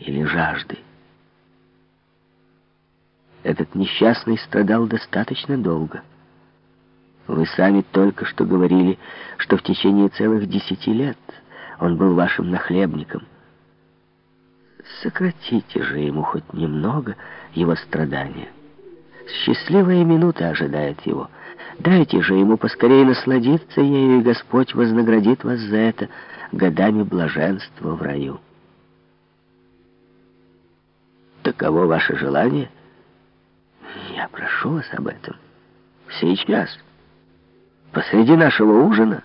или жажды. Этот несчастный страдал достаточно долго. Вы сами только что говорили, что в течение целых десяти лет он был вашим нахлебником. Сократите же ему хоть немного его страдания. Счастливая минута ожидает его. Дайте же ему поскорее насладиться ею, и Господь вознаградит вас за это годами блаженства в раю. Таково ваше желание? Я прошу вас об этом. Сейчас, посреди нашего ужина,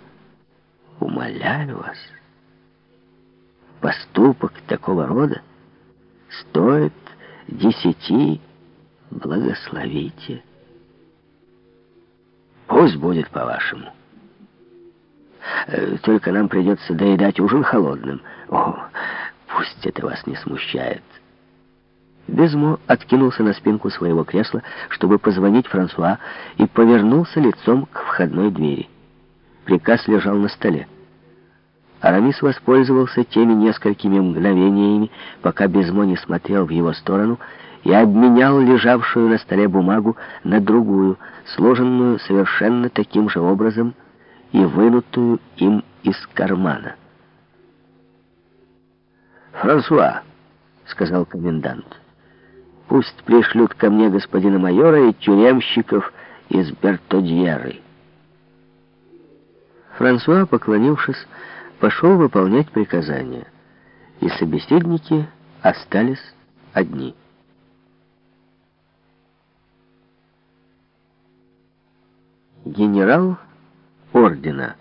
умоляю вас. Поступок такого рода стоит десяти благословите. Пусть будет по-вашему. Э, только нам придется доедать ужин холодным. О, пусть это вас не смущает. Безмо откинулся на спинку своего кресла, чтобы позвонить Франсуа, и повернулся лицом к входной двери. Приказ лежал на столе. Арамис воспользовался теми несколькими мгновениями, пока Безмо не смотрел в его сторону, и обменял лежавшую на столе бумагу на другую, сложенную совершенно таким же образом и вынутую им из кармана. «Франсуа», — сказал комендант, — «пусть пришлют ко мне господина майора и тюремщиков из Бертодьеры». Франсуа, поклонившись, пошел выполнять приказания, и собеседники остались одни. генерал ордена.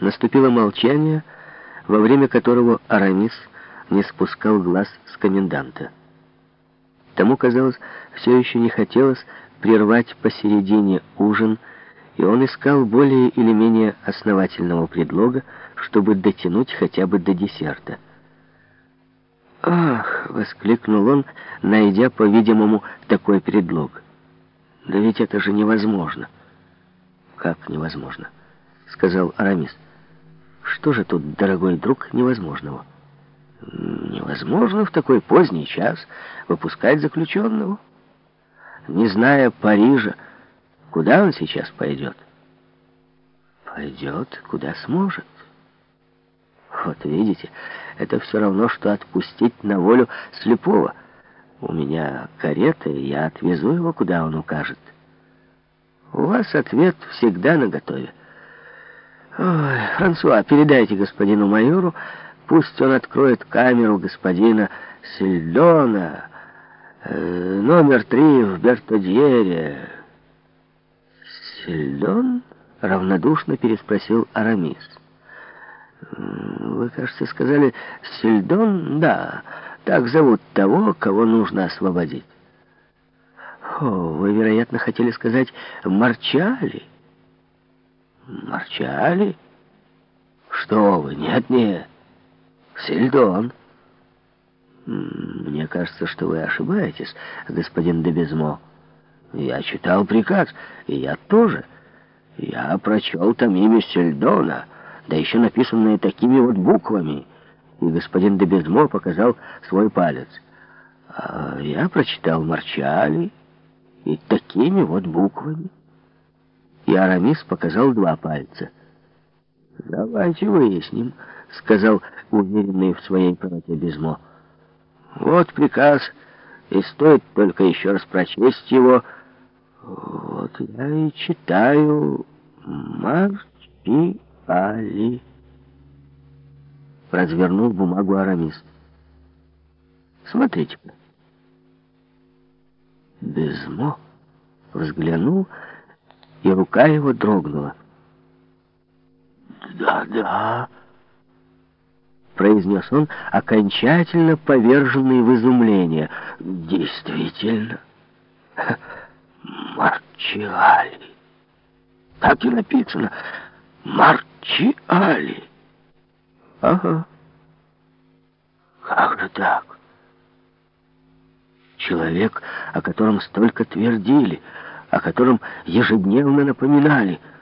Наступило молчание, во время которого Арамис не спускал глаз с коменданта. Тому, казалось, все еще не хотелось прервать посередине ужин, и он искал более или менее основательного предлога, чтобы дотянуть хотя бы до десерта. «Ах!» — воскликнул он, найдя, по-видимому, такой предлог. «Да ведь это же невозможно!» «Как невозможно?» — сказал Арамис. «Что же тут, дорогой друг, невозможного?» «Невозможно в такой поздний час выпускать заключенного. Не зная Парижа, куда он сейчас пойдет?» «Пойдет, куда сможет». Вот видите, это все равно, что отпустить на волю слепого. У меня карета, и я отвезу его, куда он укажет. У вас ответ всегда наготове. Ой, Франсуа, передайте господину майору, пусть он откроет камеру господина Сельдона, э, номер три в Бертодьере. Сельдон? Равнодушно переспросил Арамис. Вы, кажется, сказали Сельдон? Да, так зовут того, кого нужно освободить. О, вы, вероятно, хотели сказать Марчали. Марчали? Что вы, нет-нет. Сельдон. Мне кажется, что вы ошибаетесь, господин Дебезмо. Я читал приказ, и я тоже. Я прочел там имя Сельдона — да еще написанное такими вот буквами. И господин Дебезмо показал свой палец. А я прочитал «Марчали» и такими вот буквами. И Арамис показал два пальца. «Давайте выясним», — сказал уверенный в своей правоте Безмо. «Вот приказ, и стоит только еще раз прочесть его. Вот я и читаю «Марчи». Али. Развернул бумагу Арамис. Смотрите-ка. Безмо взглянул, и рука его дрогнула. «Да-да», — произнес он, окончательно поверженный в изумление. «Действительно, Марчиали. Так и написано. Марчиали. Ага. Как же так? Человек, о котором столько твердили, о котором ежедневно напоминали —